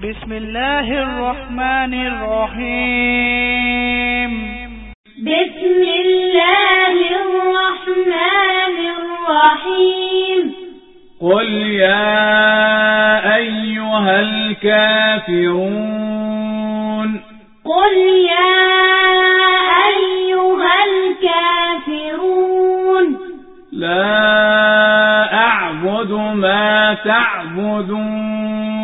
بسم الله الرحمن الرحيم. بسم الله الرحمن الرحيم. قل يا أيها الكافرون. قل يا أيها الكافرون. لا أعبد ما تعبدون.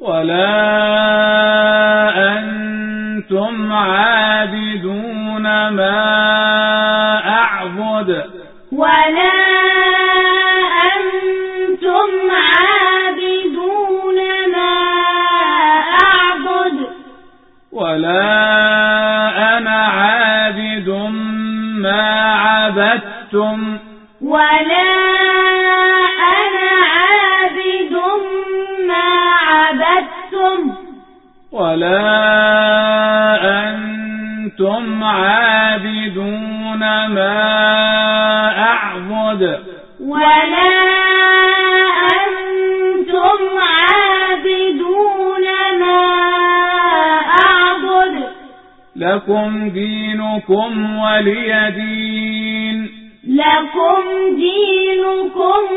ولا أنتم عابدون ما أعبد. ولا أنتم عابدون ما أعبد. ولا أنا عابد ما عبدتم. ولا عبدتم ولا أنتم عابدون ما أعبد. ولا أنتم عابدون ما أعبد. لكم دينكم ولي دين. لكم دينكم